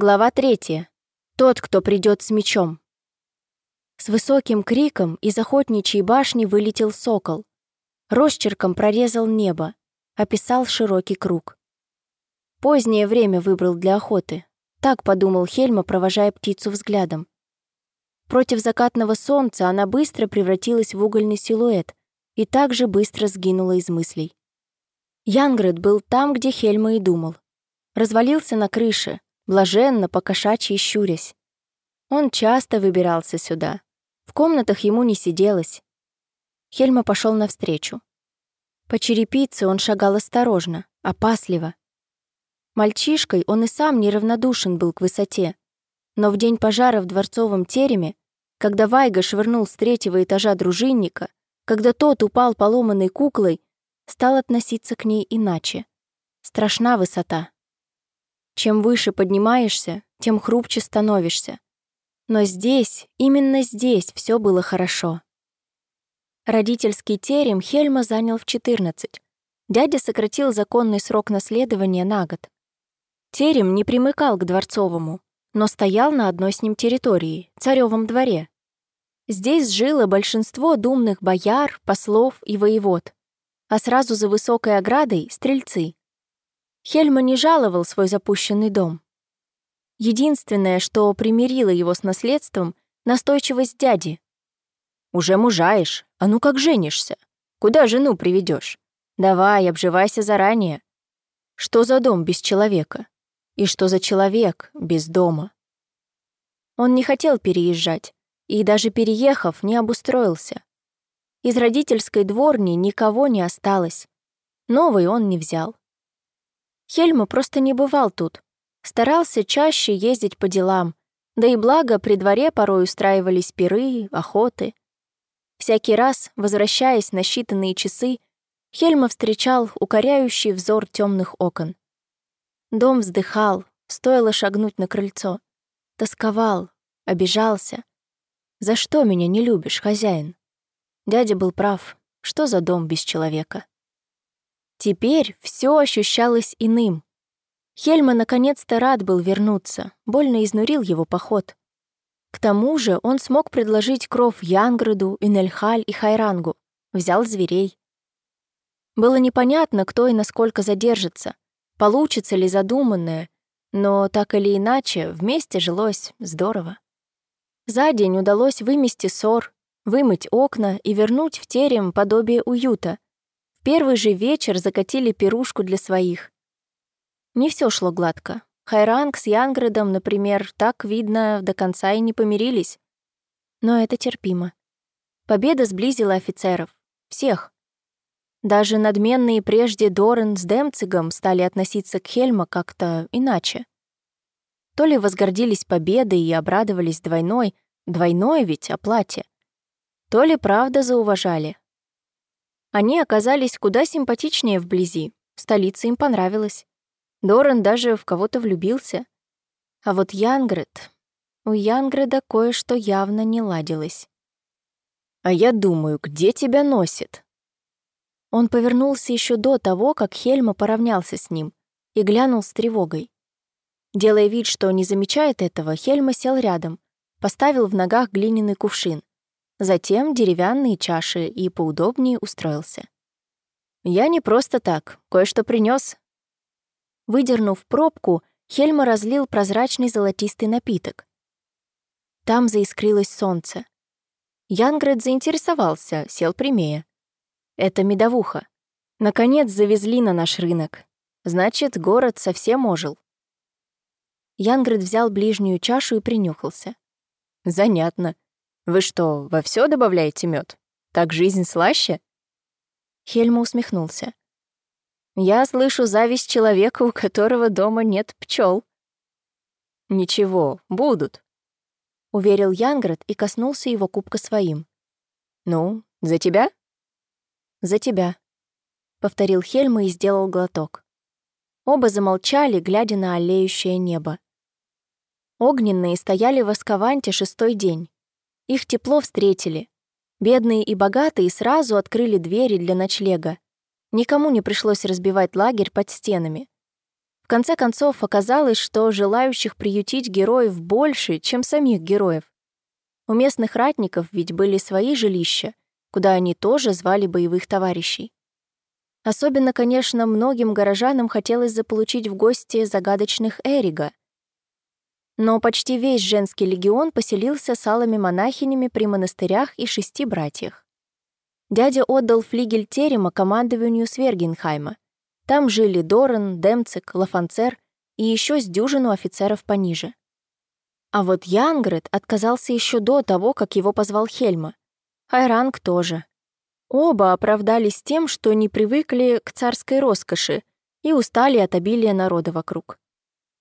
Глава третья. Тот, кто придет с мечом. С высоким криком из охотничьей башни вылетел сокол. Росчерком прорезал небо, описал широкий круг. Позднее время выбрал для охоты. Так подумал Хельма, провожая птицу взглядом. Против закатного солнца она быстро превратилась в угольный силуэт и также быстро сгинула из мыслей. Янгрет был там, где Хельма и думал. Развалился на крыше, блаженно, покошачьи щурясь. Он часто выбирался сюда. В комнатах ему не сиделось. Хельма пошел навстречу. По черепице он шагал осторожно, опасливо. Мальчишкой он и сам неравнодушен был к высоте. Но в день пожара в дворцовом тереме, когда Вайга швырнул с третьего этажа дружинника, когда тот упал поломанной куклой, стал относиться к ней иначе. Страшна высота. Чем выше поднимаешься, тем хрупче становишься. Но здесь, именно здесь все было хорошо. Родительский терем Хельма занял в 14. Дядя сократил законный срок наследования на год. Терем не примыкал к дворцовому, но стоял на одной с ним территории, царевом дворе. Здесь жило большинство думных бояр, послов и воевод, а сразу за высокой оградой — стрельцы. Хельма не жаловал свой запущенный дом. Единственное, что примирило его с наследством — настойчивость дяди. «Уже мужаешь, а ну как женишься? Куда жену приведешь? Давай, обживайся заранее. Что за дом без человека? И что за человек без дома?» Он не хотел переезжать, и даже переехав, не обустроился. Из родительской дворни никого не осталось. Новый он не взял. Хельма просто не бывал тут. Старался чаще ездить по делам, да и благо при дворе порой устраивались пиры, охоты. Всякий раз, возвращаясь на считанные часы, Хельма встречал укоряющий взор темных окон. Дом вздыхал, стоило шагнуть на крыльцо. Тосковал, обижался. «За что меня не любишь, хозяин?» Дядя был прав. Что за дом без человека? Теперь все ощущалось иным. Хельма наконец-то рад был вернуться, больно изнурил его поход. К тому же он смог предложить кров Янграду, Инельхаль и Хайрангу, взял зверей. Было непонятно, кто и насколько задержится, получится ли задуманное, но так или иначе вместе жилось здорово. За день удалось вымести ссор, вымыть окна и вернуть в терем подобие уюта, первый же вечер закатили пирушку для своих. Не все шло гладко. Хайранг с Янградом, например, так, видно, до конца и не помирились. Но это терпимо. Победа сблизила офицеров. Всех. Даже надменные прежде Дорен с Демцигом стали относиться к Хельма как-то иначе. То ли возгордились победой и обрадовались двойной, двойной ведь оплате, то ли правда зауважали, они оказались куда симпатичнее вблизи. Столица им понравилась. Доран даже в кого-то влюбился. А вот Янгрет... У Янгреда кое-что явно не ладилось. «А я думаю, где тебя носит?» Он повернулся еще до того, как Хельма поравнялся с ним, и глянул с тревогой. Делая вид, что не замечает этого, Хельма сел рядом, поставил в ногах глиняный кувшин, затем деревянные чаши и поудобнее устроился. «Я не просто так, кое-что принес. Выдернув пробку, Хельма разлил прозрачный золотистый напиток. Там заискрилось солнце. Янгрет заинтересовался, сел прямее. «Это медовуха. Наконец завезли на наш рынок. Значит, город совсем ожил». Янгрет взял ближнюю чашу и принюхался. «Занятно. Вы что, во все добавляете мед? Так жизнь слаще? Хельма усмехнулся. Я слышу зависть человека, у которого дома нет пчел. Ничего, будут, уверил Янград и коснулся его кубка своим. Ну, за тебя? За тебя, повторил Хельма и сделал глоток. Оба замолчали, глядя на олеющее небо. Огненные стояли в Аскаванте шестой день. Их тепло встретили. Бедные и богатые сразу открыли двери для ночлега. Никому не пришлось разбивать лагерь под стенами. В конце концов, оказалось, что желающих приютить героев больше, чем самих героев. У местных ратников ведь были свои жилища, куда они тоже звали боевых товарищей. Особенно, конечно, многим горожанам хотелось заполучить в гости загадочных Эрига. Но почти весь женский легион поселился с алыми монахинями при монастырях и шести братьях. Дядя отдал флигель терема командованию Свергенхайма. Там жили Доран, Демцик, Лафанцер и еще с дюжину офицеров пониже. А вот Янгрет отказался еще до того, как его позвал Хельма. Хайранг тоже. Оба оправдались тем, что не привыкли к царской роскоши и устали от обилия народа вокруг.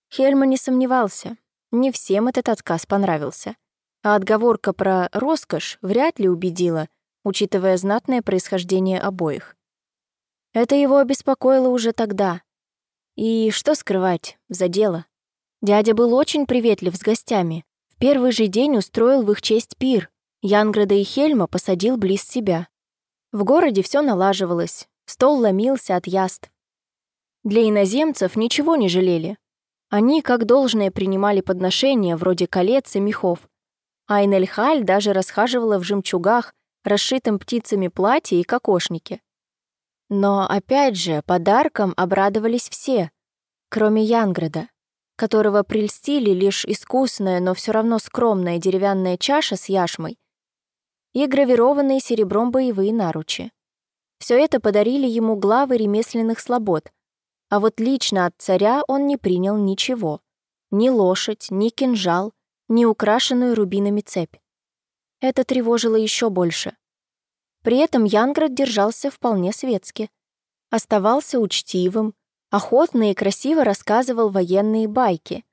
Хельма не сомневался, не всем этот отказ понравился. А отговорка про роскошь вряд ли убедила, учитывая знатное происхождение обоих. Это его обеспокоило уже тогда. И что скрывать, за дело. Дядя был очень приветлив с гостями. В первый же день устроил в их честь пир. Янграда и Хельма посадил близ себя. В городе все налаживалось, стол ломился от яств. Для иноземцев ничего не жалели. Они, как должное, принимали подношения вроде колец и мехов. А Инельхаль даже расхаживала в жемчугах, расшитым птицами платье и кокошнике. Но, опять же, подарком обрадовались все, кроме Янграда, которого прельстили лишь искусная, но все равно скромная деревянная чаша с яшмой и гравированные серебром боевые наручи. Все это подарили ему главы ремесленных слобод, а вот лично от царя он не принял ничего. Ни лошадь, ни кинжал, ни украшенную рубинами цепь. Это тревожило еще больше. При этом Янград держался вполне светски. Оставался учтивым, охотно и красиво рассказывал военные байки.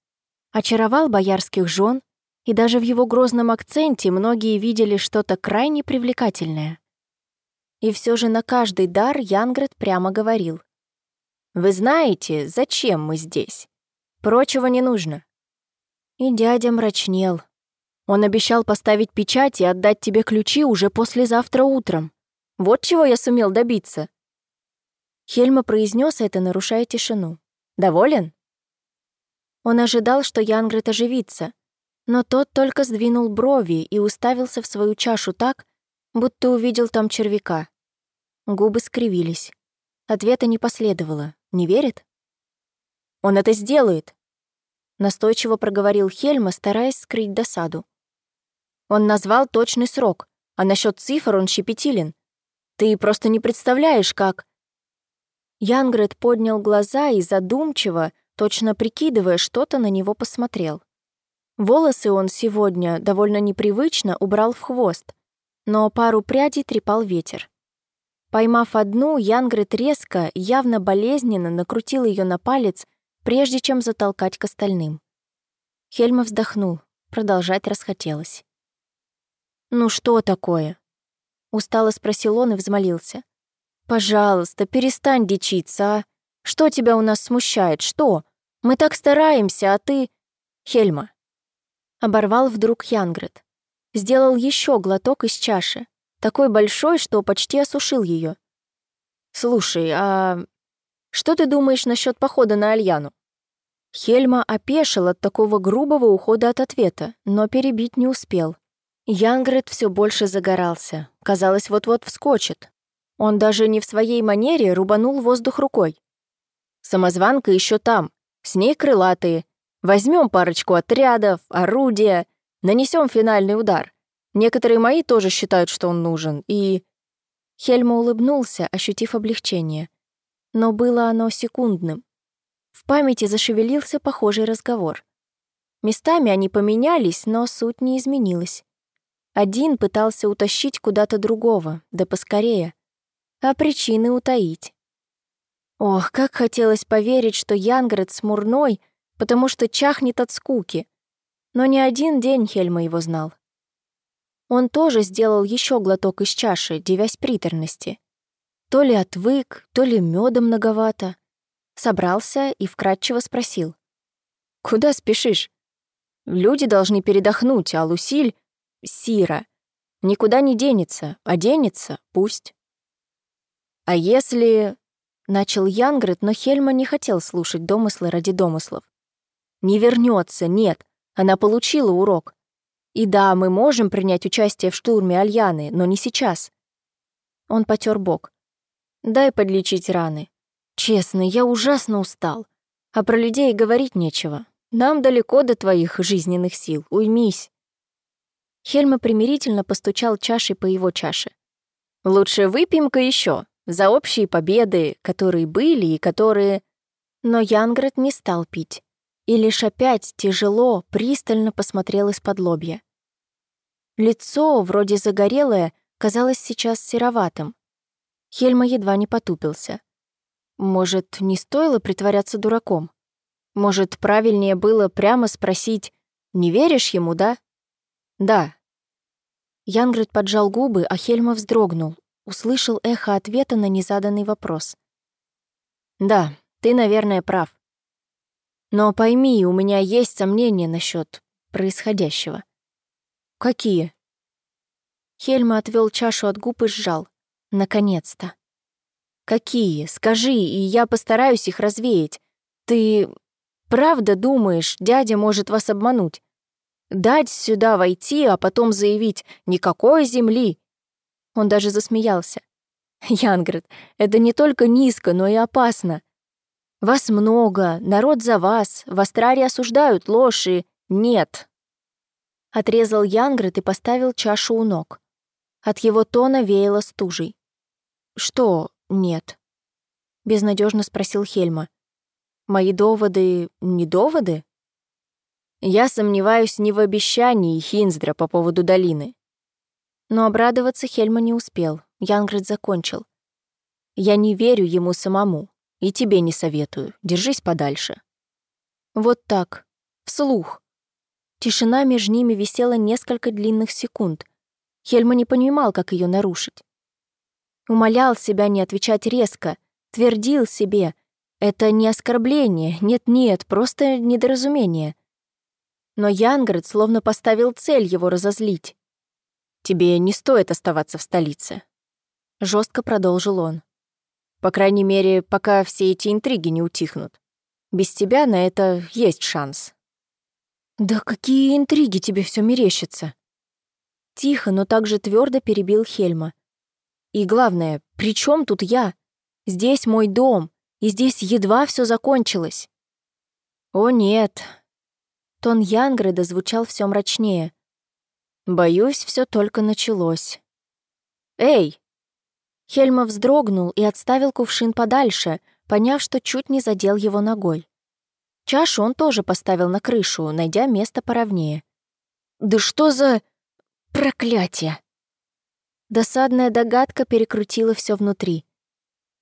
Очаровал боярских жен и даже в его грозном акценте многие видели что-то крайне привлекательное. И все же на каждый дар Янград прямо говорил. «Вы знаете, зачем мы здесь? Прочего не нужно». И дядя мрачнел. Он обещал поставить печать и отдать тебе ключи уже послезавтра утром. Вот чего я сумел добиться. Хельма произнес это, нарушая тишину. «Доволен?» Он ожидал, что Янгрет оживится, но тот только сдвинул брови и уставился в свою чашу так, будто увидел там червяка. Губы скривились. Ответа не последовало. Не верит? «Он это сделает!» Настойчиво проговорил Хельма, стараясь скрыть досаду. Он назвал точный срок, а насчет цифр он щепетилен. Ты просто не представляешь, как...» Янгрет поднял глаза и задумчиво, точно прикидывая что-то, на него посмотрел. Волосы он сегодня довольно непривычно убрал в хвост, но пару прядей трепал ветер. Поймав одну, Янгрет резко, явно болезненно накрутил ее на палец, прежде чем затолкать к остальным. Хельма вздохнул, продолжать расхотелось. «Ну что такое?» Устало спросил он и взмолился. «Пожалуйста, перестань дичиться, а? Что тебя у нас смущает? Что? Мы так стараемся, а ты...» «Хельма, Оборвал вдруг Янгрет. Сделал еще глоток из чаши, такой большой, что почти осушил ее. «Слушай, а что ты думаешь насчет похода на Альяну?» Хельма опешил от такого грубого ухода от ответа, но перебить не успел. Янгрет все больше загорался, казалось, вот-вот вскочит. Он даже не в своей манере рубанул воздух рукой. Самозванка еще там, с ней крылатые, Возьмем парочку отрядов, орудия, нанесем финальный удар. Некоторые мои тоже считают, что он нужен, и...» Хельма улыбнулся, ощутив облегчение. Но было оно секундным. В памяти зашевелился похожий разговор. Местами они поменялись, но суть не изменилась. Один пытался утащить куда-то другого, да поскорее, а причины утаить. Ох, как хотелось поверить, что Янград с Мурной — потому что чахнет от скуки. Но не один день Хельма его знал. Он тоже сделал еще глоток из чаши, девясь приторности. То ли отвык, то ли меда многовато. Собрался и вкратчиво спросил. «Куда спешишь? Люди должны передохнуть, а Лусиль — Сира. Никуда не денется, а денется — пусть». «А если...» Начал Янгрет, но Хельма не хотел слушать домыслы ради домыслов. «Не вернется, нет. Она получила урок. И да, мы можем принять участие в штурме Альяны, но не сейчас». Он потер бок. «Дай подлечить раны. Честно, я ужасно устал. А про людей говорить нечего. Нам далеко до твоих жизненных сил. Уймись». Хельма примирительно постучал чашей по его чаше. «Лучше выпьем-ка еще за общие победы, которые были и которые...» Но Янград не стал пить и лишь опять тяжело, пристально посмотрел из-под лобья. Лицо, вроде загорелое, казалось сейчас сероватым. Хельма едва не потупился. Может, не стоило притворяться дураком? Может, правильнее было прямо спросить, не веришь ему, да? Да. Янгрид поджал губы, а Хельма вздрогнул, услышал эхо ответа на незаданный вопрос. Да, ты, наверное, прав. Но пойми, у меня есть сомнения насчет происходящего. Какие? Хельма отвел чашу от губ и сжал. Наконец-то. Какие? Скажи, и я постараюсь их развеять. Ты правда думаешь, дядя может вас обмануть? Дать сюда войти, а потом заявить «никакой земли». Он даже засмеялся. Янград, это не только низко, но и опасно. Вас много, народ за вас, в Астраре осуждают ложь и... Нет. Отрезал Янгрет и поставил чашу у ног. От его тона веяло стужей. «Что нет?» — безнадежно спросил Хельма. «Мои доводы не доводы?» «Я сомневаюсь не в обещании Хинздра по поводу долины». Но обрадоваться Хельма не успел. Янгрет закончил. «Я не верю ему самому. И тебе не советую. Держись подальше. Вот так. Вслух. Тишина между ними висела несколько длинных секунд. Хельма не понимал, как ее нарушить. Умолял себя не отвечать резко, твердил себе. Это не оскорбление, нет-нет, просто недоразумение. Но Янград словно поставил цель его разозлить. «Тебе не стоит оставаться в столице», — жестко продолжил он. По крайней мере, пока все эти интриги не утихнут. Без тебя на это есть шанс. Да какие интриги тебе все мерещится? Тихо, но также твердо перебил Хельма. И главное, при чем тут я? Здесь мой дом, и здесь едва все закончилось. О нет. Тон Янгреда звучал все мрачнее. Боюсь, все только началось. Эй, Хельма вздрогнул и отставил кувшин подальше, поняв, что чуть не задел его ногой. Чашу он тоже поставил на крышу, найдя место поровнее. «Да что за... проклятие!» Досадная догадка перекрутила все внутри.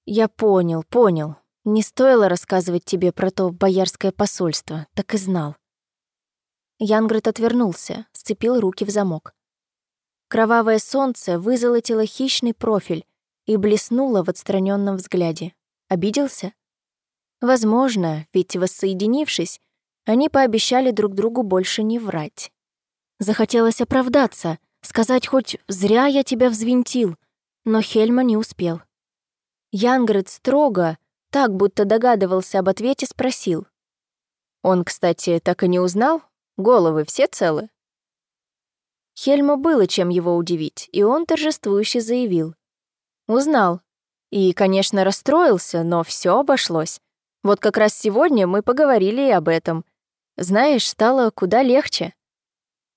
«Я понял, понял. Не стоило рассказывать тебе про то боярское посольство, так и знал». Янгрет отвернулся, сцепил руки в замок. Кровавое солнце вызолотило хищный профиль, и блеснула в отстраненном взгляде. Обиделся? Возможно, ведь воссоединившись, они пообещали друг другу больше не врать. Захотелось оправдаться, сказать хоть «зря я тебя взвинтил», но Хельма не успел. Янгрид строго, так будто догадывался об ответе, спросил. «Он, кстати, так и не узнал? Головы все целы?» Хельма было чем его удивить, и он торжествующе заявил. Узнал. И, конечно, расстроился, но все обошлось. Вот как раз сегодня мы поговорили и об этом. Знаешь, стало куда легче.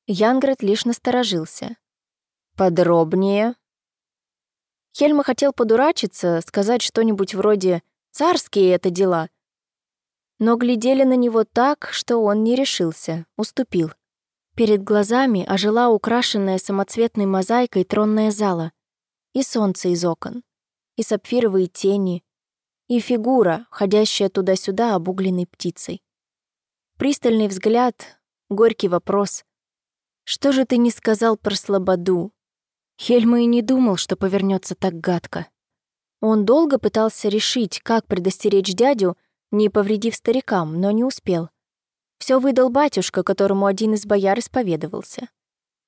Янгрет лишь насторожился. Подробнее. Хельма хотел подурачиться, сказать что-нибудь вроде «царские это дела». Но глядели на него так, что он не решился, уступил. Перед глазами ожила украшенная самоцветной мозаикой тронная зала и солнце из окон, и сапфировые тени, и фигура, ходящая туда-сюда обугленной птицей. Пристальный взгляд, горький вопрос. «Что же ты не сказал про слободу?» Хельма и не думал, что повернется так гадко. Он долго пытался решить, как предостеречь дядю, не повредив старикам, но не успел. Все выдал батюшка, которому один из бояр исповедовался.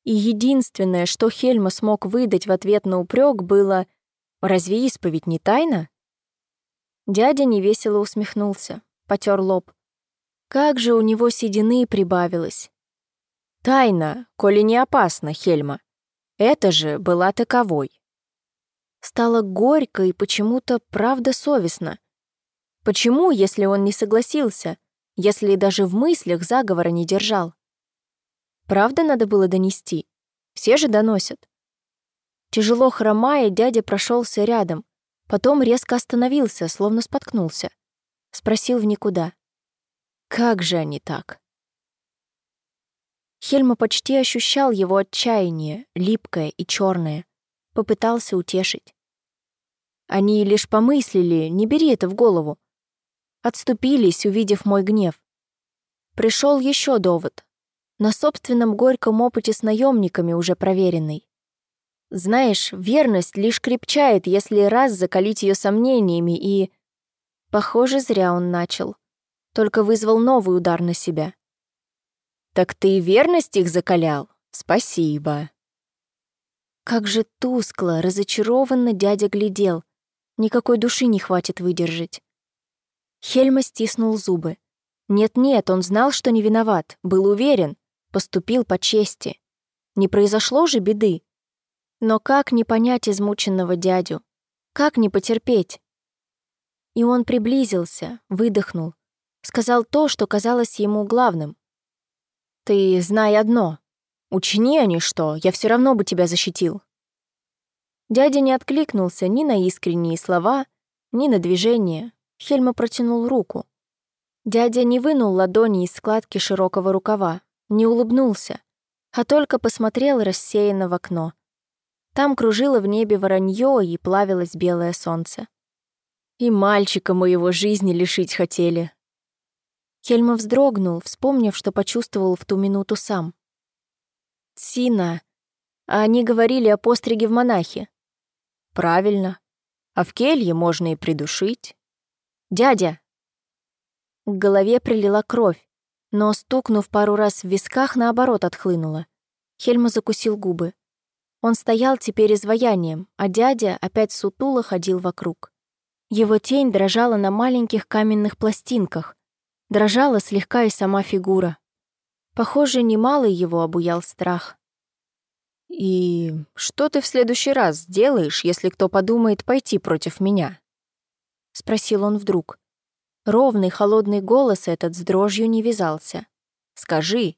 И единственное, что Хельма смог выдать в ответ на упрек, было «Разве исповедь не тайна?» Дядя невесело усмехнулся, потер лоб. Как же у него седины прибавилось. Тайна, коли не опасна, Хельма. Это же была таковой. Стало горько и почему-то правда совестно. Почему, если он не согласился, если даже в мыслях заговора не держал? Правда надо было донести? Все же доносят. Тяжело хромая, дядя прошелся рядом, потом резко остановился, словно споткнулся. Спросил в никуда. «Как же они так?» Хельма почти ощущал его отчаяние, липкое и черное. Попытался утешить. Они лишь помыслили, не бери это в голову отступились, увидев мой гнев. Пришел еще довод, на собственном горьком опыте с наемниками уже проверенный. Знаешь, верность лишь крепчает, если раз закалить ее сомнениями и... Похоже, зря он начал. Только вызвал новый удар на себя. «Так ты и верность их закалял? Спасибо». Как же тускло, разочарованно дядя глядел. Никакой души не хватит выдержать. Хельма стиснул зубы. Нет-нет, он знал, что не виноват, был уверен, поступил по чести. Не произошло же беды. Но как не понять измученного дядю? Как не потерпеть? И он приблизился, выдохнул, сказал то, что казалось ему главным. «Ты знай одно. Учини они что, я все равно бы тебя защитил». Дядя не откликнулся ни на искренние слова, ни на движение, Хельма протянул руку. Дядя не вынул ладони из складки широкого рукава, не улыбнулся, а только посмотрел рассеянно в окно. Там кружило в небе воронье и плавилось белое солнце. И мальчика моего жизни лишить хотели. Хельма вздрогнул, вспомнив, что почувствовал в ту минуту сам. «Сина, а они говорили о постриге в монахе». «Правильно. А в келье можно и придушить». «Дядя!» К голове прилила кровь, но, стукнув пару раз в висках, наоборот отхлынула. Хельма закусил губы. Он стоял теперь изваянием, а дядя опять сутуло ходил вокруг. Его тень дрожала на маленьких каменных пластинках. Дрожала слегка и сама фигура. Похоже, немалый его обуял страх. «И что ты в следующий раз сделаешь, если кто подумает пойти против меня?» — спросил он вдруг. Ровный холодный голос этот с дрожью не вязался. «Скажи».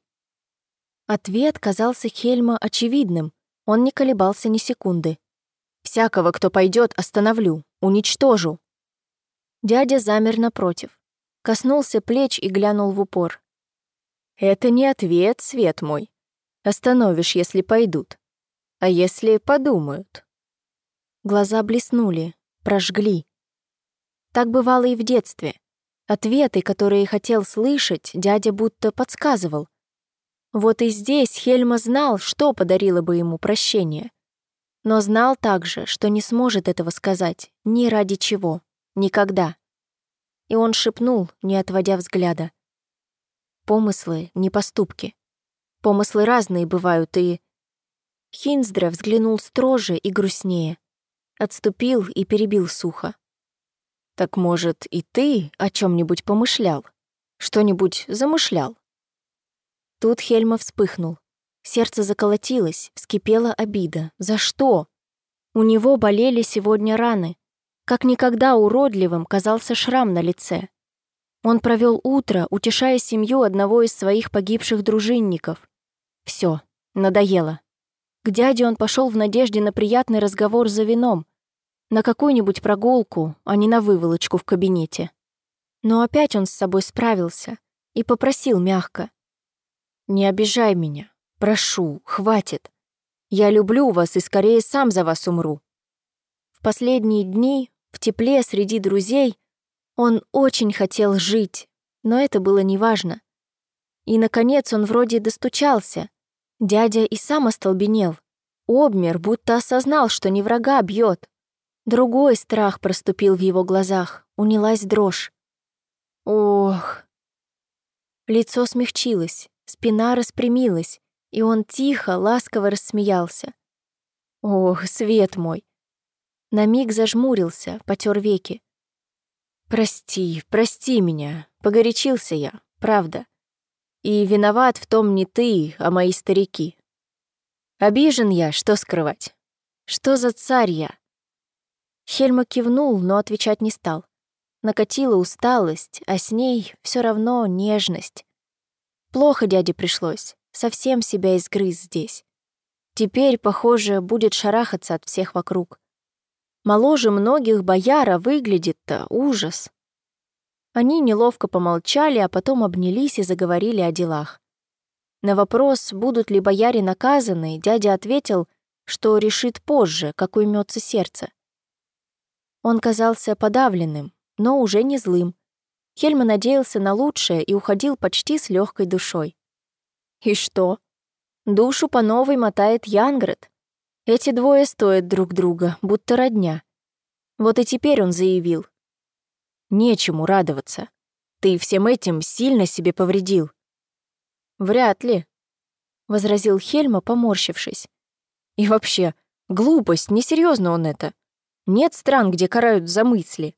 Ответ казался Хельма очевидным. Он не колебался ни секунды. «Всякого, кто пойдет, остановлю, уничтожу». Дядя замер напротив. Коснулся плеч и глянул в упор. «Это не ответ, свет мой. Остановишь, если пойдут. А если подумают?» Глаза блеснули, прожгли. Так бывало и в детстве. Ответы, которые хотел слышать, дядя будто подсказывал. Вот и здесь Хельма знал, что подарило бы ему прощение. Но знал также, что не сможет этого сказать ни ради чего, никогда. И он шепнул, не отводя взгляда. Помыслы, не поступки. Помыслы разные бывают, и... Хинздра взглянул строже и грустнее. Отступил и перебил сухо. Так, может, и ты о чем нибудь помышлял? Что-нибудь замышлял?» Тут Хельма вспыхнул. Сердце заколотилось, вскипела обида. За что? У него болели сегодня раны. Как никогда уродливым казался шрам на лице. Он провел утро, утешая семью одного из своих погибших дружинников. Все, надоело. К дяде он пошел в надежде на приятный разговор за вином, на какую-нибудь прогулку, а не на выволочку в кабинете. Но опять он с собой справился и попросил мягко. «Не обижай меня. Прошу, хватит. Я люблю вас и скорее сам за вас умру». В последние дни, в тепле среди друзей, он очень хотел жить, но это было неважно. И, наконец, он вроде достучался. Дядя и сам остолбенел. Обмер, будто осознал, что не врага бьет, Другой страх проступил в его глазах, унялась дрожь. Ох. Лицо смягчилось, спина распрямилась, и он тихо, ласково рассмеялся. Ох, свет мой. На миг зажмурился, потер веки. Прости, прости меня, погорячился я, правда. И виноват в том не ты, а мои старики. Обижен я, что скрывать. Что за царь я? Хельма кивнул, но отвечать не стал. Накатила усталость, а с ней все равно нежность. Плохо дяде пришлось, совсем себя изгрыз здесь. Теперь, похоже, будет шарахаться от всех вокруг. Моложе многих бояра выглядит-то ужас. Они неловко помолчали, а потом обнялись и заговорили о делах. На вопрос, будут ли бояре наказаны, дядя ответил, что решит позже, как уймется сердце. Он казался подавленным, но уже не злым. Хельма надеялся на лучшее и уходил почти с легкой душой. И что? Душу по новой мотает Янград. Эти двое стоят друг друга, будто родня. Вот и теперь он заявил, Нечему радоваться. Ты всем этим сильно себе повредил. Вряд ли, возразил Хельма, поморщившись. И вообще, глупость, несерьезно он это. Нет стран, где карают за мысли.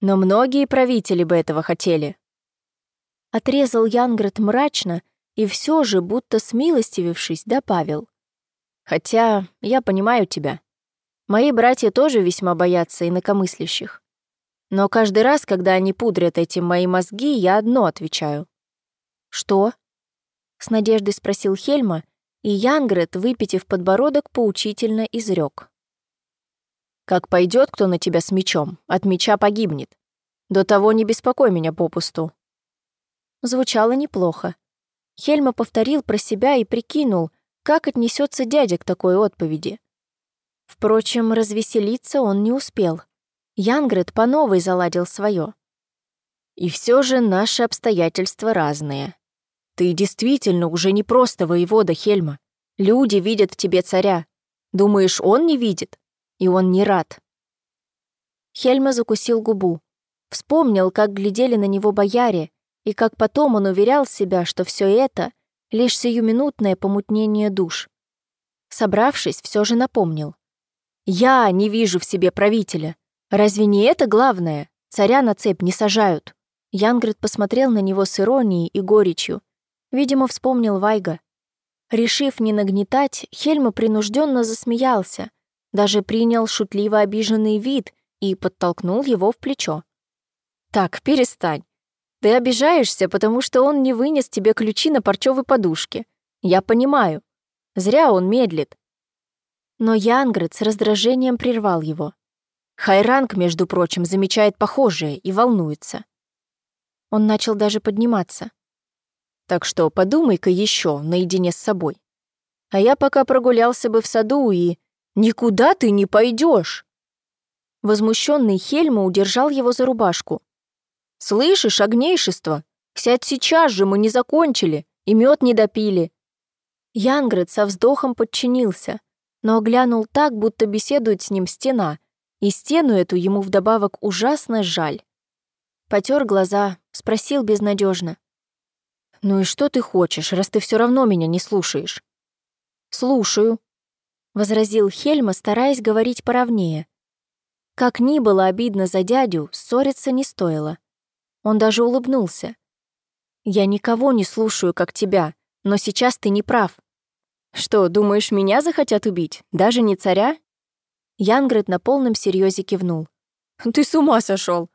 Но многие правители бы этого хотели. Отрезал Янград мрачно и все же, будто смилостивившись, добавил. Хотя я понимаю тебя. Мои братья тоже весьма боятся инакомыслящих. Но каждый раз, когда они пудрят этим мои мозги, я одно отвечаю. «Что?» — с надеждой спросил Хельма, и Янгрет, выпитив подбородок, поучительно изрек. «Как пойдет кто на тебя с мечом, от меча погибнет. До того не беспокой меня попусту». Звучало неплохо. Хельма повторил про себя и прикинул, как отнесется дядя к такой отповеди. Впрочем, развеселиться он не успел. Янгрет по новой заладил свое. И все же наши обстоятельства разные. Ты действительно уже не просто воевода Хельма. Люди видят в тебе царя. Думаешь, он не видит? И он не рад. Хельма закусил губу. Вспомнил, как глядели на него бояре, и как потом он уверял себя, что все это — лишь сиюминутное помутнение душ. Собравшись, все же напомнил. «Я не вижу в себе правителя. Разве не это главное? Царя на цепь не сажают. Янгрид посмотрел на него с иронией и горечью. Видимо, вспомнил Вайга. Решив не нагнетать, Хельма принужденно засмеялся, даже принял шутливо обиженный вид и подтолкнул его в плечо. «Так, перестань. Ты обижаешься, потому что он не вынес тебе ключи на парчевой подушке. Я понимаю. Зря он медлит». Но Янгрид с раздражением прервал его. Хайранг, между прочим, замечает похожее и волнуется. Он начал даже подниматься. Так что подумай-ка еще наедине с собой. А я пока прогулялся бы в саду и... Никуда ты не пойдешь! Возмущенный Хельма удержал его за рубашку. «Слышишь, огнейшество? Сядь сейчас же, мы не закончили, и мед не допили». Янград со вздохом подчинился, но глянул так, будто беседует с ним стена — и стену эту ему вдобавок ужасно жаль. Потер глаза, спросил безнадежно: «Ну и что ты хочешь, раз ты все равно меня не слушаешь?» «Слушаю», — возразил Хельма, стараясь говорить поровнее. Как ни было обидно за дядю, ссориться не стоило. Он даже улыбнулся. «Я никого не слушаю, как тебя, но сейчас ты не прав. Что, думаешь, меня захотят убить? Даже не царя Янгрет на полном серьезе кивнул. «Ты с ума сошел!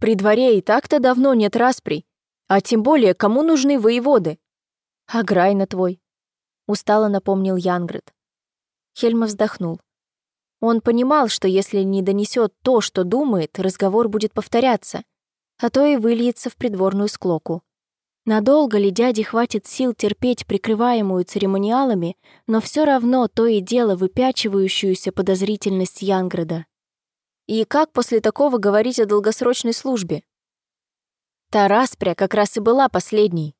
При дворе и так-то давно нет распри, а тем более кому нужны воеводы?» «А Грайна твой», — устало напомнил Янгрет. Хельма вздохнул. Он понимал, что если не донесет то, что думает, разговор будет повторяться, а то и выльется в придворную склоку. Надолго ли дяде хватит сил терпеть прикрываемую церемониалами, но все равно то и дело выпячивающуюся подозрительность Янграда? И как после такого говорить о долгосрочной службе? Та распря как раз и была последней.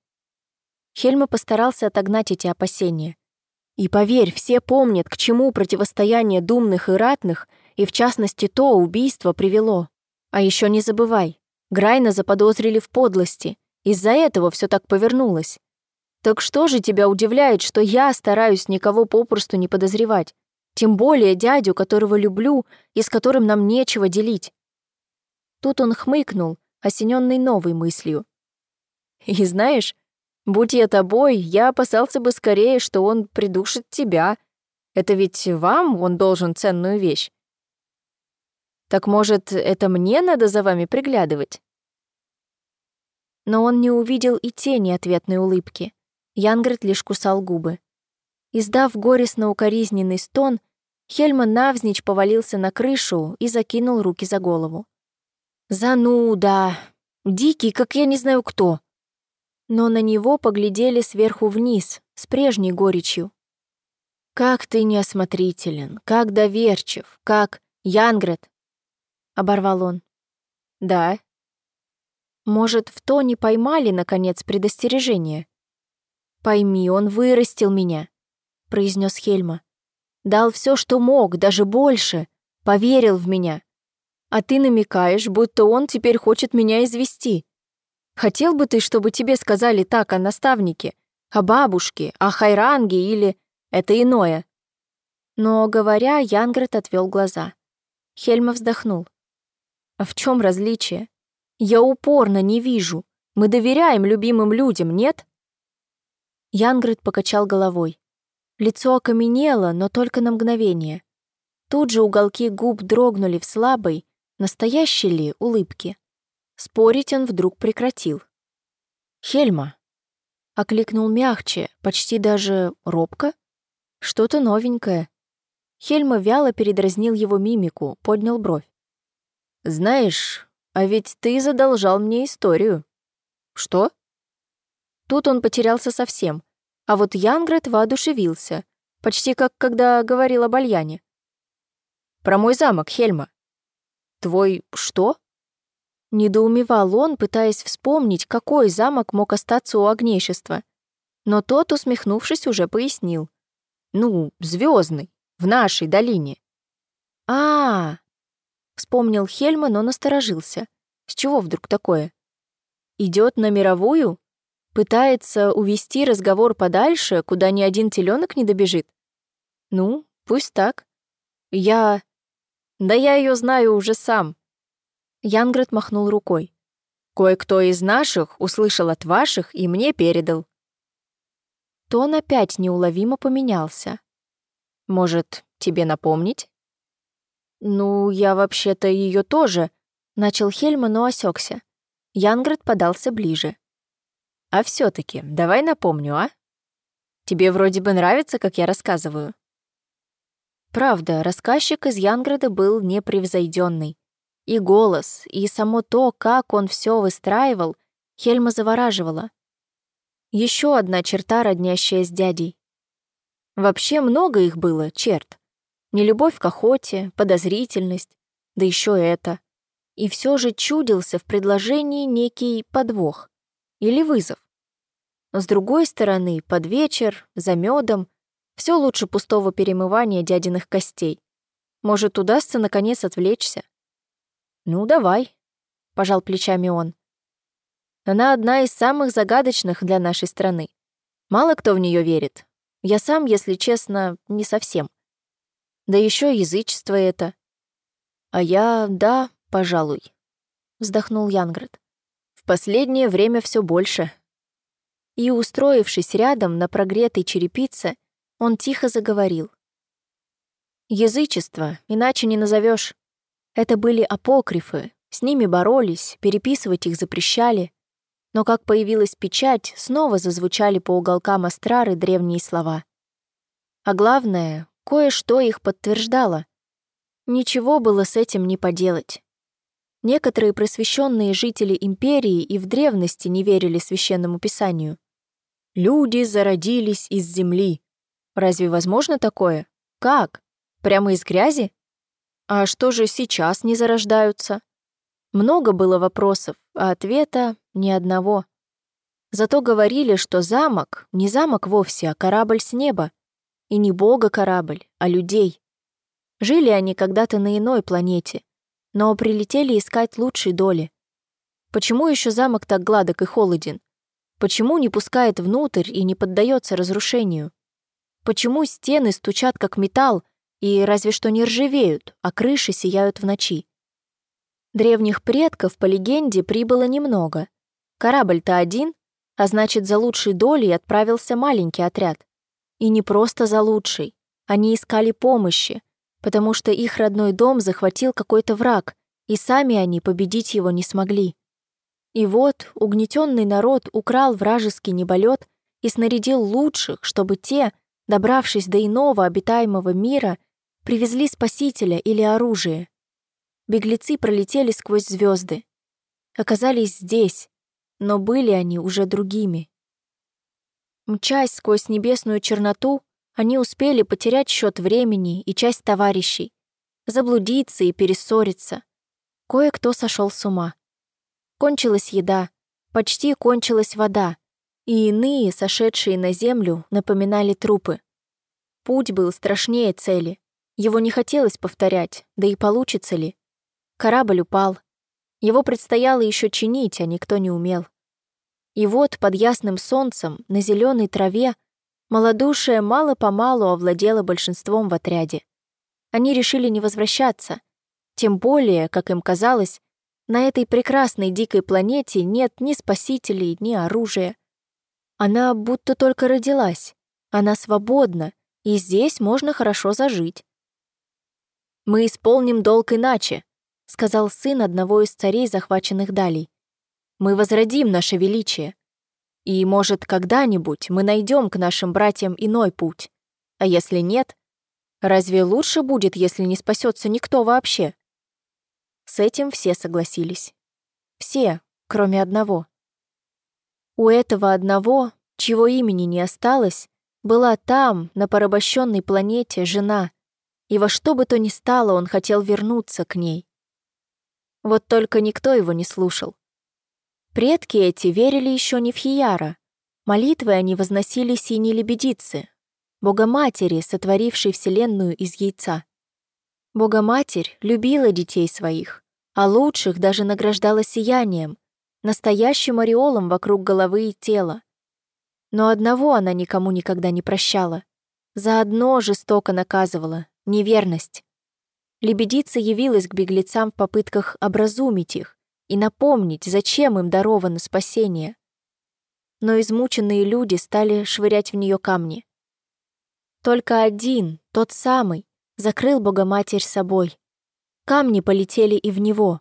Хельма постарался отогнать эти опасения. И поверь, все помнят, к чему противостояние думных и ратных, и в частности то убийство привело. А еще не забывай, Грайна заподозрили в подлости — из-за этого все так повернулось. Так что же тебя удивляет, что я стараюсь никого попросту не подозревать? Тем более дядю, которого люблю и с которым нам нечего делить. Тут он хмыкнул, осененный новой мыслью. «И знаешь, будь я тобой, я опасался бы скорее, что он придушит тебя. Это ведь вам он должен ценную вещь. Так может, это мне надо за вами приглядывать?» Но он не увидел и тени ответной улыбки. Янгрет лишь кусал губы. Издав горестно-укоризненный стон, Хельман навзничь повалился на крышу и закинул руки за голову. Зануда. Дикий, как я не знаю кто. Но на него поглядели сверху вниз, с прежней горечью. «Как ты неосмотрителен, как доверчив, как... Янгрет!» — оборвал он. «Да». «Может, в то не поймали, наконец, предостережение?» «Пойми, он вырастил меня», — произнес Хельма. «Дал все, что мог, даже больше. Поверил в меня. А ты намекаешь, будто он теперь хочет меня извести. Хотел бы ты, чтобы тебе сказали так о наставнике, о бабушке, о Хайранге или это иное?» Но, говоря, Янгрет отвел глаза. Хельма вздохнул. «А в чем различие? Я упорно не вижу. Мы доверяем любимым людям, нет?» Янгрет покачал головой. Лицо окаменело, но только на мгновение. Тут же уголки губ дрогнули в слабой, настоящей ли улыбки. Спорить он вдруг прекратил. «Хельма!» — окликнул мягче, почти даже робко. «Что-то новенькое». Хельма вяло передразнил его мимику, поднял бровь. «Знаешь, а ведь ты задолжал мне историю». «Что?» Тут он потерялся совсем, а вот Янгрет воодушевился, почти как когда говорил об Альяне. «Про мой замок, Хельма. «Твой что?» Недоумевал он, пытаясь вспомнить, какой замок мог остаться у огнейшества. Но тот, усмехнувшись, уже пояснил. «Ну, звездный, в нашей долине». А, -а, а Вспомнил Хельма, но насторожился. С чего вдруг такое? Идет на мировую? Пытается увести разговор подальше, куда ни один теленок не добежит? Ну, пусть так. Я... Да я ее знаю уже сам. Янград махнул рукой. Кое-кто из наших услышал от ваших и мне передал. Тон опять неуловимо поменялся. Может, тебе напомнить? Ну, я вообще-то ее тоже, начал Хельма, но осекся. Янград подался ближе. А все-таки, давай напомню, а? Тебе вроде бы нравится, как я рассказываю. Правда, рассказчик из Янграда был непревзойденный. И голос, и само то, как он все выстраивал, Хельма завораживала. Еще одна черта, роднящая с дядей. Вообще много их было, черт. Нелюбовь к охоте, подозрительность, да еще это. И все же чудился в предложении некий подвох или вызов. С другой стороны, под вечер, за медом, все лучше пустого перемывания дядиных костей. Может, удастся, наконец, отвлечься? «Ну, давай», — пожал плечами он. «Она одна из самых загадочных для нашей страны. Мало кто в нее верит. Я сам, если честно, не совсем. Да еще язычество это. А я, да, пожалуй», — вздохнул Янград. «В последнее время все больше». И, устроившись рядом на прогретой черепице, он тихо заговорил. Язычество, иначе не назовешь. Это были апокрифы, с ними боролись, переписывать их запрещали. Но как появилась печать, снова зазвучали по уголкам астрары древние слова. А главное, кое-что их подтверждало. Ничего было с этим не поделать. Некоторые просвещенные жители империи и в древности не верили священному писанию. Люди зародились из земли, Разве возможно такое? Как? Прямо из грязи? А что же сейчас не зарождаются? Много было вопросов, а ответа ни одного. Зато говорили, что замок не замок вовсе, а корабль с неба. И не бога корабль, а людей. Жили они когда-то на иной планете, но прилетели искать лучшей доли. Почему еще замок так гладок и холоден? Почему не пускает внутрь и не поддается разрушению? Почему стены стучат как металл и разве что не ржавеют, а крыши сияют в ночи? Древних предков, по легенде, прибыло немного. Корабль-то один, а значит, за лучшей долей отправился маленький отряд. И не просто за лучшей. Они искали помощи, потому что их родной дом захватил какой-то враг, и сами они победить его не смогли. И вот угнетенный народ украл вражеский неболет и снарядил лучших, чтобы те, добравшись до иного обитаемого мира, привезли спасителя или оружие. Беглецы пролетели сквозь звезды, оказались здесь, но были они уже другими. Мчась сквозь небесную черноту, они успели потерять счет времени и часть товарищей, заблудиться и перессориться. Кое-кто сошел с ума. Кончилась еда, почти кончилась вода, и иные, сошедшие на землю, напоминали трупы. Путь был страшнее цели. Его не хотелось повторять, да и получится ли. Корабль упал. Его предстояло еще чинить, а никто не умел. И вот под ясным солнцем, на зеленой траве, малодушие мало-помалу овладело большинством в отряде. Они решили не возвращаться, тем более, как им казалось, на этой прекрасной дикой планете нет ни спасителей, ни оружия. Она будто только родилась, она свободна, и здесь можно хорошо зажить. «Мы исполним долг иначе», — сказал сын одного из царей захваченных далей. «Мы возродим наше величие. И, может, когда-нибудь мы найдем к нашим братьям иной путь. А если нет, разве лучше будет, если не спасется никто вообще?» С этим все согласились. Все, кроме одного. У этого одного, чего имени не осталось, была там, на порабощенной планете, жена, и во что бы то ни стало он хотел вернуться к ней. Вот только никто его не слушал. Предки эти верили еще не в Хияра. Молитвы они возносили синей лебедицы, Богоматери, сотворившей Вселенную из яйца. Богоматерь любила детей своих, а лучших даже награждала сиянием, настоящим ореолом вокруг головы и тела. Но одного она никому никогда не прощала. Заодно жестоко наказывала — неверность. Лебедица явилась к беглецам в попытках образумить их и напомнить, зачем им даровано спасение. Но измученные люди стали швырять в нее камни. Только один, тот самый, закрыл Богоматерь собой. Камни полетели и в него.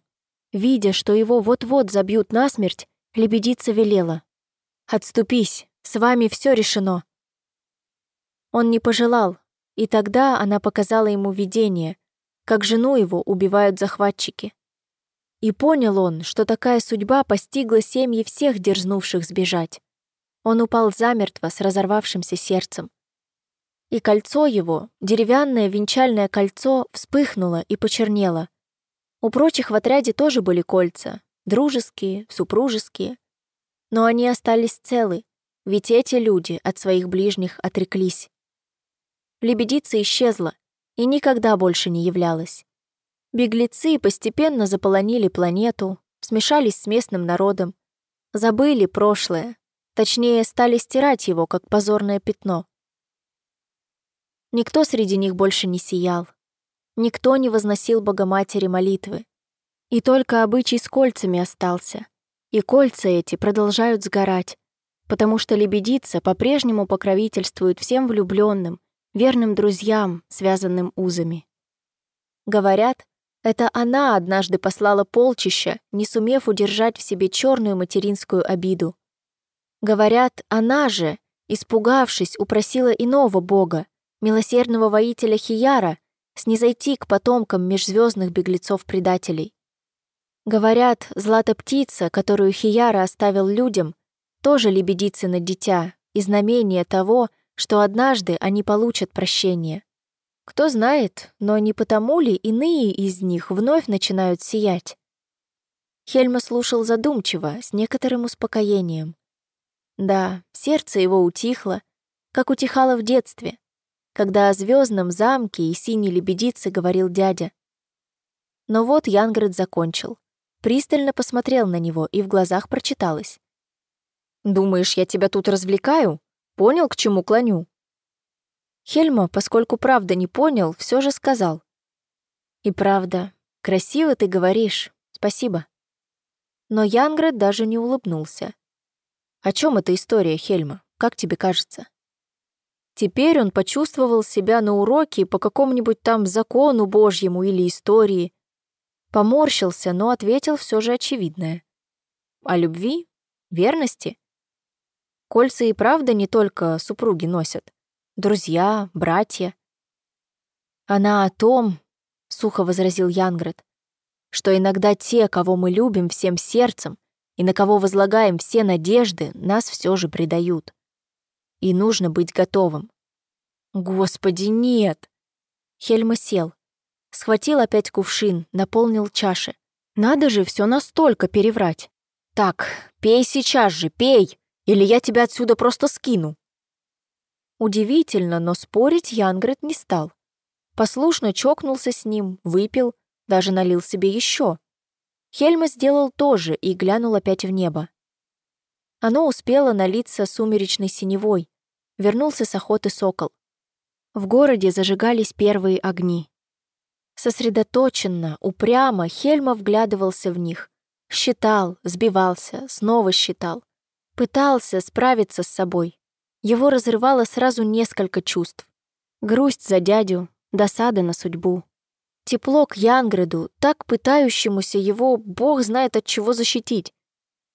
Видя, что его вот-вот забьют насмерть, лебедица велела. «Отступись, с вами все решено». Он не пожелал, и тогда она показала ему видение, как жену его убивают захватчики. И понял он, что такая судьба постигла семьи всех дерзнувших сбежать. Он упал замертво с разорвавшимся сердцем и кольцо его, деревянное венчальное кольцо, вспыхнуло и почернело. У прочих в отряде тоже были кольца, дружеские, супружеские. Но они остались целы, ведь эти люди от своих ближних отреклись. Лебедица исчезла и никогда больше не являлась. Беглецы постепенно заполонили планету, смешались с местным народом, забыли прошлое, точнее, стали стирать его, как позорное пятно. Никто среди них больше не сиял. Никто не возносил Богоматери молитвы. И только обычай с кольцами остался. И кольца эти продолжают сгорать, потому что лебедица по-прежнему покровительствует всем влюбленным, верным друзьям, связанным узами. Говорят, это она однажды послала полчища, не сумев удержать в себе черную материнскую обиду. Говорят, она же, испугавшись, упросила иного бога, милосердного воителя Хияра снизойти к потомкам межзвездных беглецов-предателей. Говорят, злата-птица, которую Хияра оставил людям, тоже лебедицы на дитя и знамение того, что однажды они получат прощение. Кто знает, но не потому ли иные из них вновь начинают сиять? Хельма слушал задумчиво, с некоторым успокоением. Да, сердце его утихло, как утихало в детстве, когда о звездном замке и синей лебедице говорил дядя. Но вот Янград закончил. Пристально посмотрел на него, и в глазах прочиталось. «Думаешь, я тебя тут развлекаю? Понял, к чему клоню?» Хельма, поскольку правда не понял, все же сказал. «И правда, красиво ты говоришь. спасибо». Но Янград даже не улыбнулся. «О чем эта история, Хельма? Как тебе кажется?» Теперь он почувствовал себя на уроке по какому-нибудь там закону божьему или истории. Поморщился, но ответил все же очевидное. О любви? Верности? Кольца и правда не только супруги носят. Друзья, братья. Она о том, — сухо возразил Янград, что иногда те, кого мы любим всем сердцем и на кого возлагаем все надежды, нас все же предают. И нужно быть готовым. Господи, нет! Хельма сел. Схватил опять кувшин, наполнил чаши. Надо же все настолько переврать. Так, пей сейчас же, пей, или я тебя отсюда просто скину. Удивительно, но спорить Янгрет не стал. Послушно чокнулся с ним, выпил, даже налил себе еще. Хельма сделал то же и глянул опять в небо. Оно успело налиться сумеречной синевой. Вернулся с охоты сокол. В городе зажигались первые огни. Сосредоточенно, упрямо Хельма вглядывался в них. Считал, сбивался, снова считал. Пытался справиться с собой. Его разрывало сразу несколько чувств. Грусть за дядю, досада на судьбу. Тепло к Янграду, так пытающемуся его, бог знает от чего защитить.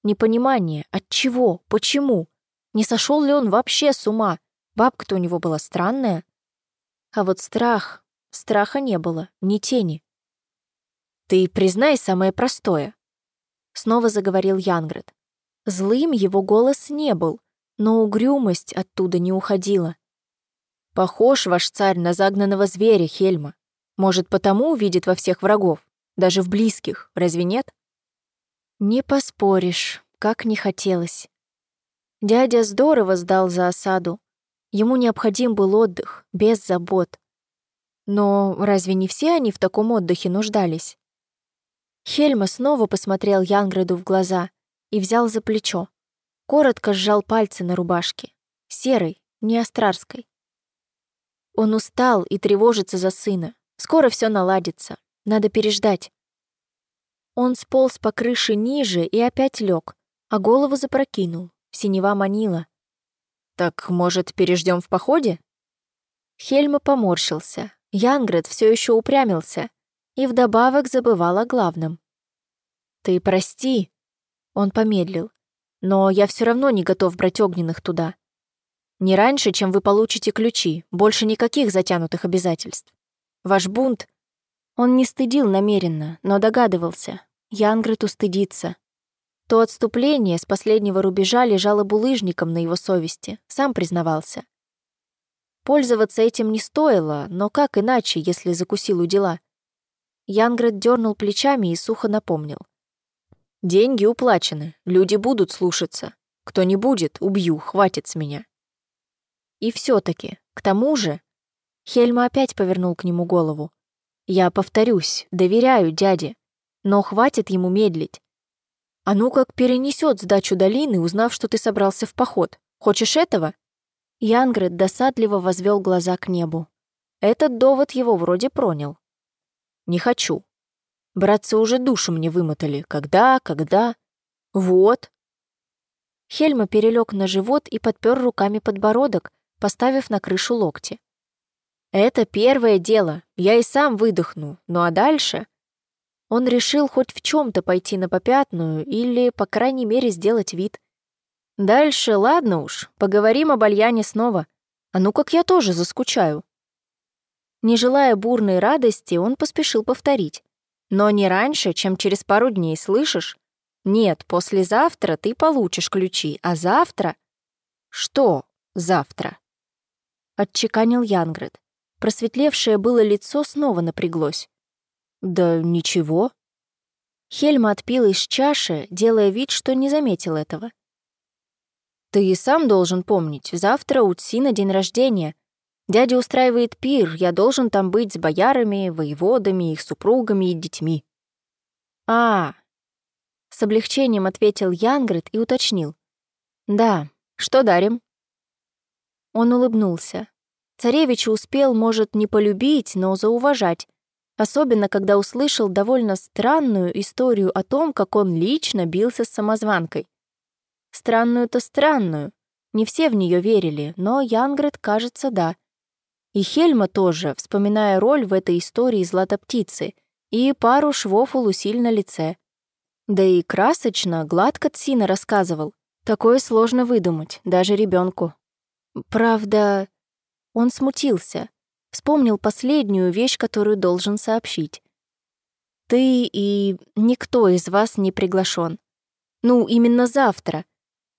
Непонимание, от чего, почему. Не сошел ли он вообще с ума? Бабка-то у него была странная. А вот страх... Страха не было, ни тени. «Ты признай самое простое», — снова заговорил Янград. Злым его голос не был, но угрюмость оттуда не уходила. «Похож ваш царь на загнанного зверя, Хельма. Может, потому увидит во всех врагов, даже в близких, разве нет?» «Не поспоришь, как не хотелось». Дядя здорово сдал за осаду. Ему необходим был отдых, без забот. Но разве не все они в таком отдыхе нуждались? Хельма снова посмотрел Янграду в глаза и взял за плечо. Коротко сжал пальцы на рубашке. Серой, не астрарской. Он устал и тревожится за сына. Скоро все наладится. Надо переждать. Он сполз по крыше ниже и опять лег, а голову запрокинул. Синева манила. «Так, может, переждем в походе?» Хельма поморщился. Янгрет все еще упрямился и вдобавок забывал о главном. «Ты прости», — он помедлил, «но я все равно не готов брать огненных туда. Не раньше, чем вы получите ключи, больше никаких затянутых обязательств. Ваш бунт...» Он не стыдил намеренно, но догадывался. Янгрет устыдится. То отступление с последнего рубежа лежало булыжником на его совести, сам признавался. Пользоваться этим не стоило, но как иначе, если закусил у дела? Янград дернул плечами и сухо напомнил. «Деньги уплачены, люди будут слушаться. Кто не будет, убью, хватит с меня». И все таки к тому же... Хельма опять повернул к нему голову. «Я повторюсь, доверяю дяде, но хватит ему медлить. А ну как перенесет сдачу долины, узнав, что ты собрался в поход. Хочешь этого?» Янгрет досадливо возвел глаза к небу. Этот довод его вроде пронял. «Не хочу. Братцы уже душу мне вымотали. Когда, когда? Вот». Хельма перелег на живот и подпер руками подбородок, поставив на крышу локти. «Это первое дело. Я и сам выдохну. Ну а дальше...» Он решил хоть в чем то пойти на попятную или, по крайней мере, сделать вид. Дальше, ладно уж, поговорим об Альяне снова. А ну как я тоже заскучаю. Не желая бурной радости, он поспешил повторить. Но не раньше, чем через пару дней, слышишь? Нет, послезавтра ты получишь ключи, а завтра... Что завтра? Отчеканил Янгрет. Просветлевшее было лицо снова напряглось. Да ничего. Хельма отпил из чаши, делая вид, что не заметил этого. Ты и сам должен помнить, завтра у Тсина день рождения. Дядя устраивает пир, я должен там быть с боярами, воеводами, их супругами и детьми. А, с облегчением ответил Янгрид и уточнил. Да, что дарим? Он улыбнулся. Царевич успел, может, не полюбить, но зауважать. особенно когда услышал довольно странную историю о том, как он лично бился с самозванкой. Странную-то странную. Не все в нее верили, но Янгрет, кажется, да. И Хельма тоже, вспоминая роль в этой истории златоптицы и пару швов у Лусиль на лице. Да и красочно, гладко Тсина рассказывал. Такое сложно выдумать, даже ребенку. Правда, он смутился. Вспомнил последнюю вещь, которую должен сообщить. Ты и никто из вас не приглашен. Ну, именно завтра.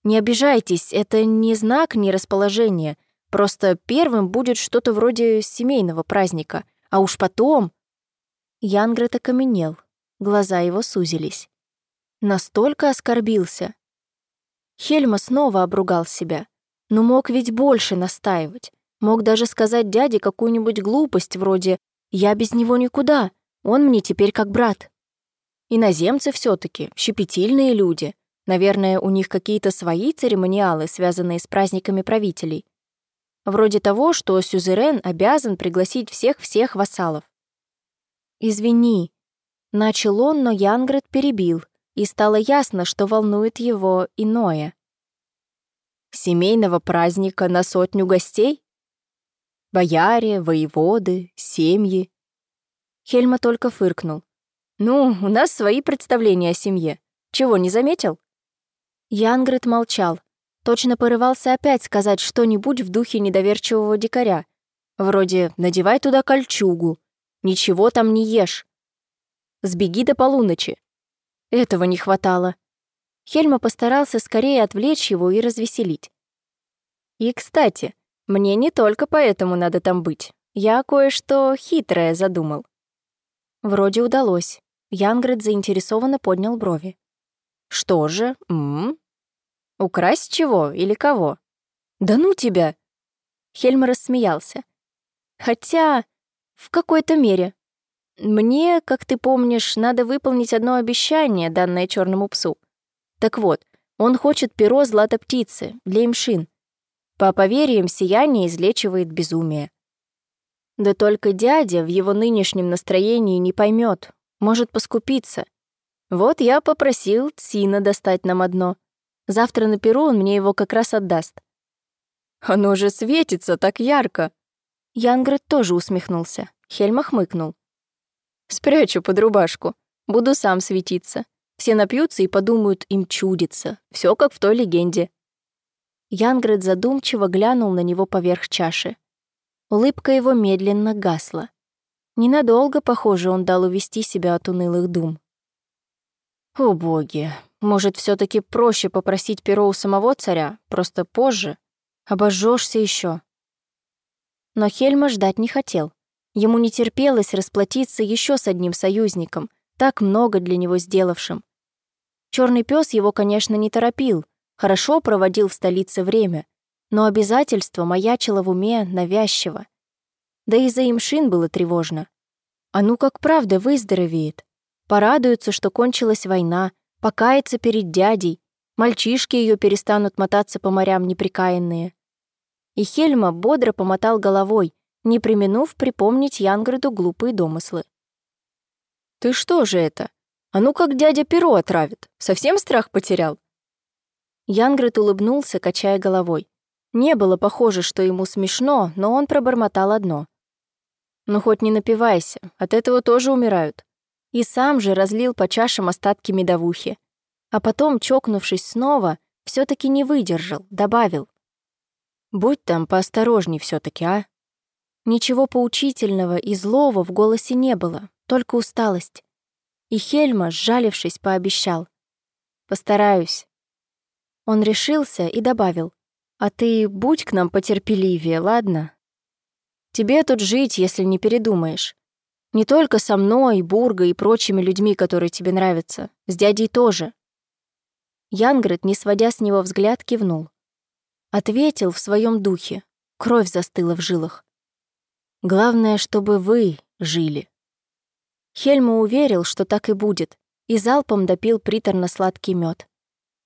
Не обижайтесь, это не знак нерасположения. Просто первым будет что-то вроде семейного праздника. А уж потом... Янгрет окаменел. Глаза его сузились. Настолько оскорбился. Хельма снова обругал себя. Но мог ведь больше настаивать. Мог даже сказать дяде какую-нибудь глупость вроде «Я без него никуда, он мне теперь как брат». Иноземцы все таки щепетильные люди. Наверное, у них какие-то свои церемониалы, связанные с праздниками правителей. Вроде того, что сюзерен обязан пригласить всех-всех вассалов. «Извини», — начал он, но Янгрет перебил, и стало ясно, что волнует его иное. «Семейного праздника на сотню гостей?» Бояре, воеводы, семьи. Хельма только фыркнул. «Ну, у нас свои представления о семье. Чего, не заметил?» Янгрет молчал. Точно порывался опять сказать что-нибудь в духе недоверчивого дикаря. Вроде «надевай туда кольчугу», «ничего там не ешь», «сбеги до полуночи». Этого не хватало. Хельма постарался скорее отвлечь его и развеселить. И, кстати, мне не только поэтому надо там быть. Я кое-что хитрое задумал. Вроде удалось. Янгрид заинтересованно поднял брови. Что же? М, -м? Украсть чего или кого? Да ну тебя! Хельм рассмеялся. Хотя, в какой-то мере. Мне, как ты помнишь, надо выполнить одно обещание, данное черному псу. Так вот, он хочет перо злата птицы для имшин. По поверьям, сияние излечивает безумие. Да только дядя в его нынешнем настроении не поймет, может поскупиться. Вот я попросил Сина достать нам одно. Завтра на перу он мне его как раз отдаст. Оно же светится так ярко. Янгрет тоже усмехнулся. Хельма хмыкнул. Спрячу под рубашку. Буду сам светиться. Все напьются и подумают, им чудится. Все как в той легенде. Янгрет задумчиво глянул на него поверх чаши. Улыбка его медленно гасла. Ненадолго, похоже, он дал увести себя от унылых дум. О боги, может, все таки проще попросить перо у самого царя, просто позже? Обожжешься еще. Но Хельма ждать не хотел. Ему не терпелось расплатиться еще с одним союзником, так много для него сделавшим. Черный пес его, конечно, не торопил, хорошо проводил в столице время, но обязательство маячило в уме навязчиво. Да и за имшин было тревожно. А ну как правда выздоровеет. Порадуется, что кончилась война, покается перед дядей, мальчишки ее перестанут мотаться по морям неприкаянные. И Хельма бодро помотал головой, не применув припомнить Янграду глупые домыслы. «Ты что же это? А ну как дядя перо отравит? Совсем страх потерял?» Янгрет улыбнулся, качая головой. Не было похоже, что ему смешно, но он пробормотал одно. «Ну хоть не напивайся, от этого тоже умирают». И сам же разлил по чашам остатки медовухи. А потом, чокнувшись снова, все таки не выдержал, добавил. «Будь там поосторожней все таки а?» Ничего поучительного и злого в голосе не было, только усталость. И Хельма, сжалившись, пообещал. «Постараюсь, он решился и добавил. «А ты будь к нам потерпеливее, ладно? Тебе тут жить, если не передумаешь. Не только со мной, Бургой и прочими людьми, которые тебе нравятся. С дядей тоже». Янгрет, не сводя с него взгляд, кивнул. Ответил в своем духе. Кровь застыла в жилах. «Главное, чтобы вы жили». Хельма уверил, что так и будет, и залпом допил приторно-сладкий мед.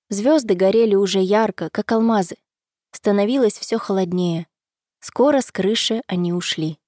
Звезды горели уже ярко, как алмазы. Становилось все холоднее. Скоро с крыши они ушли.